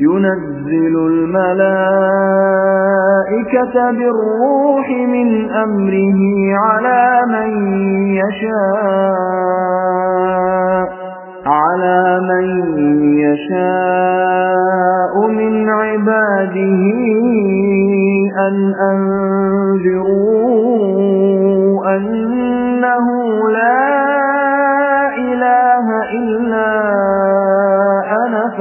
ينزل الملائكة بالروح من أمره على من يشاء على من يشاء من عباده أن أنذروا أنه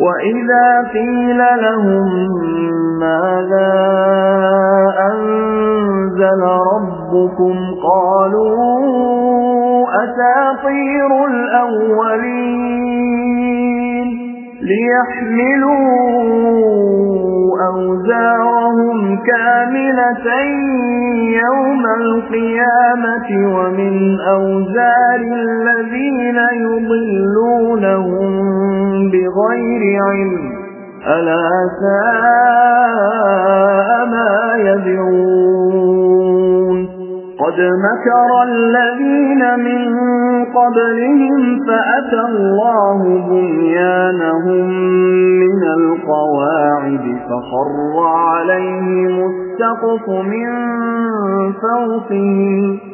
وإذا قيل لهم ماذا أنزل ربكم قالوا أساطير الأولين ليحملوا أوزارهم كاملة يوم القيامة ومن أوزار الذين يضلونهم بغير علم ألا ساء ما يذرون قد مكر الذين من قبلهم فأتى الله بنيانهم من القواعد فخر عليهم السقف من فوقهم.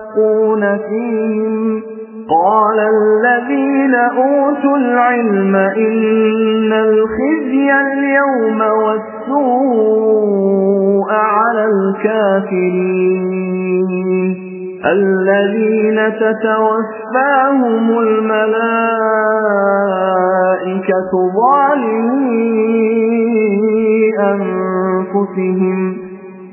فيهم. قال الذين أوتوا العلم إن الخزي اليوم والسوء على الكافرين. الذين تتوفاهم الملائكة ظالمي أنفسهم.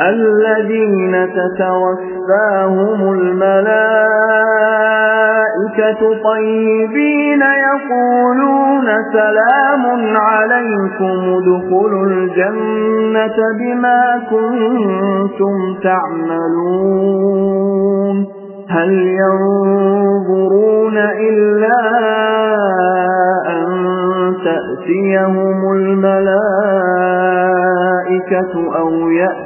الذين تتوفاهم الملائكة طيبين يقولون سلام عليكم ادخلوا الجنة بما كنتم تعملون. هل ينظرون إلا أن تأتيهم الملائكة أو يأتي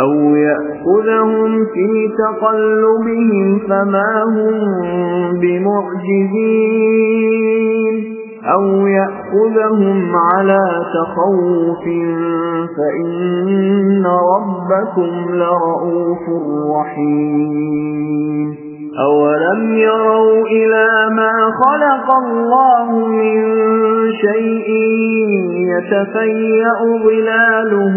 أو يأخذهم في تقلبهم فما هم بمعجزين أو يأخذهم على تخوف فإن ربكم لرؤوف رحيم أولم يروا إلى ما خلق الله من شيء يتفيأ ظلاله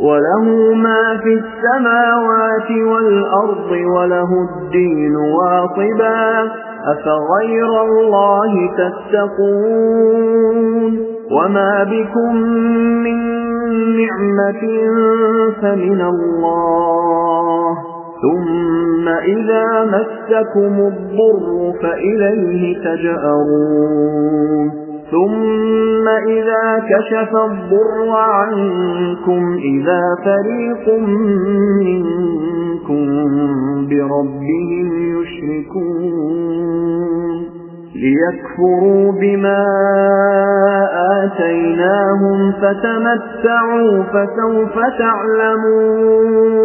وله ما في السماوات والأرض وله الدين واطبا أفغير الله تتقون؟ وما بكم من نعمة فمن الله. ثم إذا مسكم الضر فإليه تجأرون. ثم إذا كشف الضر عنكم إذا فريق منكم بربهم يشركون ليكفروا بما آتيناهم فتمتعوا فسوف تعلمون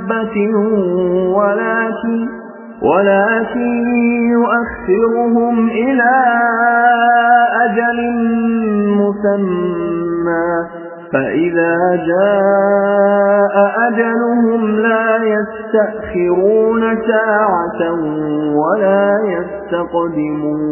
دابة ولكن ولكن يؤخرهم إلى أجل مسمى. فإذا جاء أجلهم لا يستأخرون ساعة ولا يستقدمون.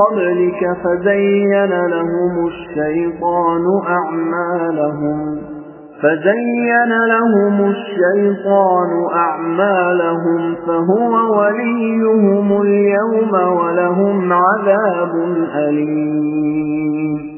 قبلك فزين لهم الشيطان أعمالهم. فزين لهم الشيطان أعمالهم فهو وليهم اليوم ولهم عذاب أليم.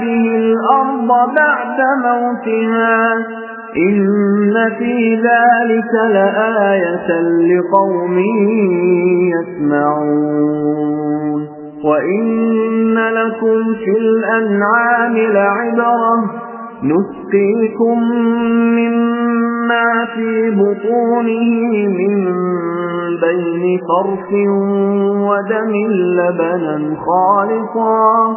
به الأرض بعد موتها إن في ذلك لآية لقوم يسمعون وإن لكم في الأنعام لعبرة نسقيكم مما في بطونه من بين فرث ودم لبنا خالصا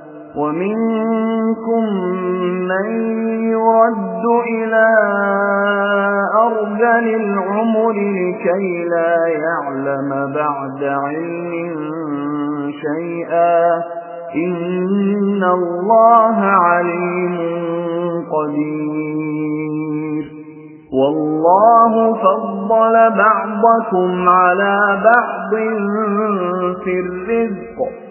ومنكم من يرد إلى أرجل العمر لكي لا يعلم بعد علم شيئا. إن الله عليم قدير. والله فضل بعضكم على بعض في الرزق.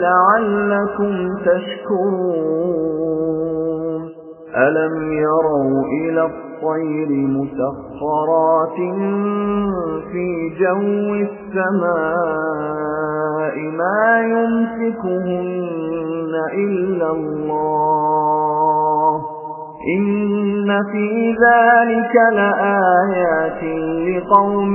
لعلكم تشكرون. ألم يروا إلى الطير مسخرات في جو السماء ما يمسكهن إلا الله؟ إن في ذلك لآيات لقوم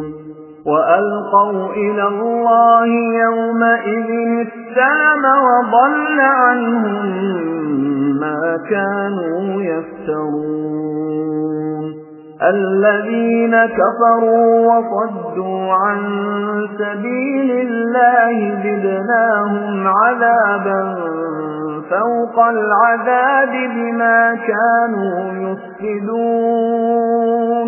وألقوا إلى الله يومئذ السلام وضل عنهم ما كانوا يفترون. الذين كفروا وصدوا عن سبيل الله زدناهم عذابا فوق العذاب بما كانوا يفسدون.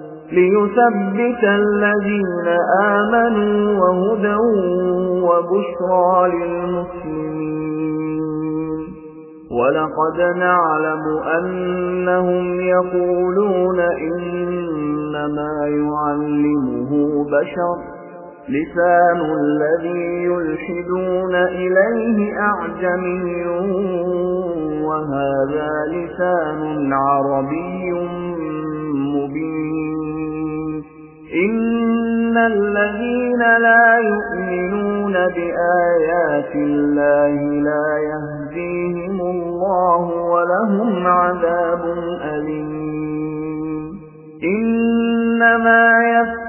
ليثبت الذين آمنوا وهدى وبشرى للمسلمين. ولقد نعلم أنهم يقولون إنما يعلمه بشر. لسان الذي يلحدون إليه أعجمي وهذا لسان عربي مبين. إن الذين لا يؤمنون بآيات الله لا يهديهم الله ولهم عذاب أليم. إنما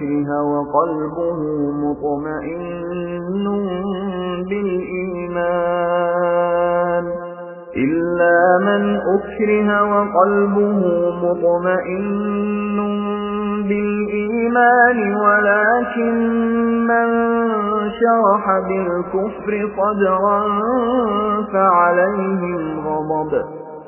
أكره وقلبه مطمئن بالإيمان. إلا من أكره وقلبه مطمئن بالإيمان ولكن من شرح بالكفر صدرا فعليهم غضب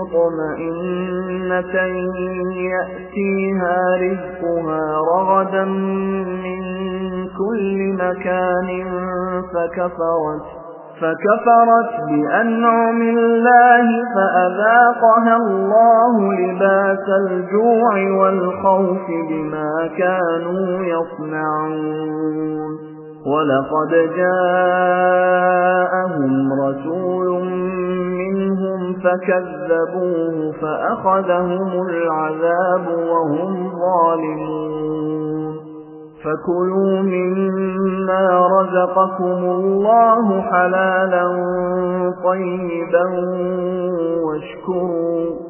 مطمئنة يأتيها رزقها رغدا من كل مكان فكفرت فكفرت بأنعم الله فأذاقها الله لباس الجوع والخوف بما كانوا يصنعون ولقد جاءهم رسول منهم فكذبوه فأخذهم العذاب وهم ظالمون. فكلوا مما رزقكم الله حلالا طيبا واشكروا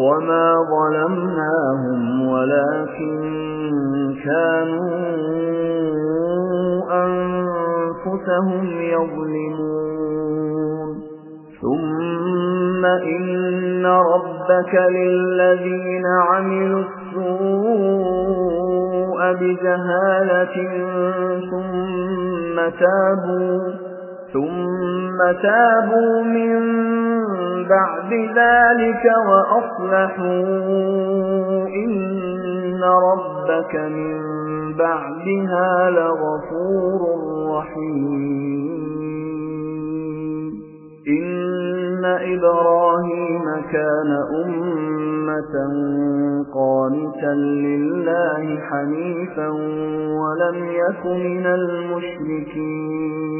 وما ظلمناهم ولكن كانوا أنفسهم يظلمون ثم إن ربك للذين عملوا السوء بجهالة ثم تابوا ثُمَّ تَابُوا مِن بَعْدِ ذَلِكَ وَأَصْلَحُوا إِنَّ رَبَّكَ مِن بَعْدِهَا لَغَفُورٌ رَّحِيمٌ إِنَّ إِبْرَاهِيمَ كَانَ أُمَّةً قَانِتًا لِّلَّهِ حَنِيفًا وَلَمْ يَكُ مِنَ الْمُشْرِكِينَ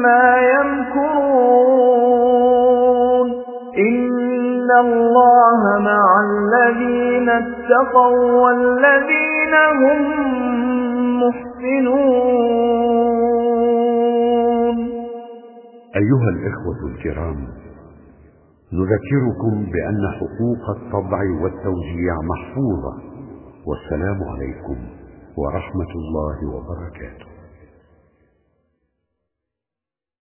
مما يمكرون. إن الله مع الذين اتقوا والذين هم محسنون. أيها الإخوة الكرام نذكركم بأن حقوق الطبع والتوزيع محفوظة. والسلام عليكم ورحمة الله وبركاته.